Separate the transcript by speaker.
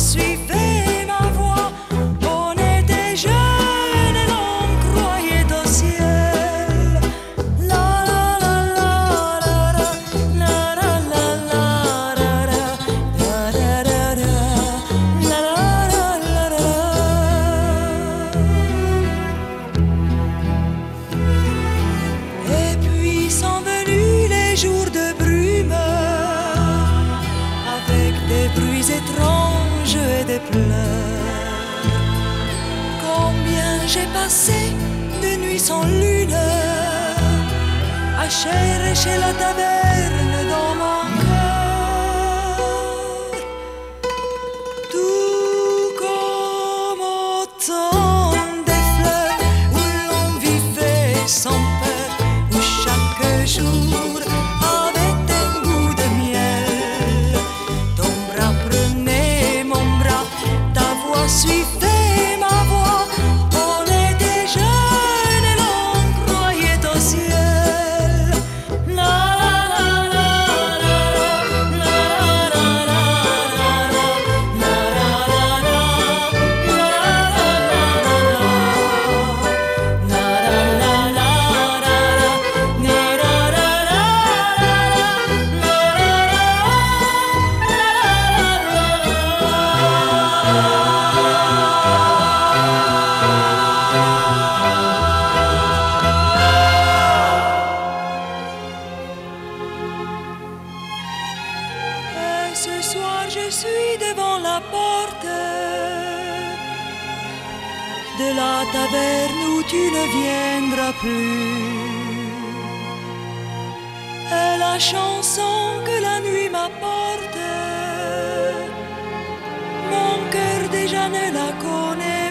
Speaker 1: suivez ma voix. On était jeunes au ciel. Et puis sont venus les jours de brume avec des bruits étranges pleurs. Combien j'ai passé de nuits sans lune à chercher la taverne dans mon cœur. Tout comme au temps des fleurs où l'on vivait sans peur, où chaque jour porte de la taverne où tu ne viendras plus. Et la chanson que la nuit m'apporte, mon cœur déjà ne la connaît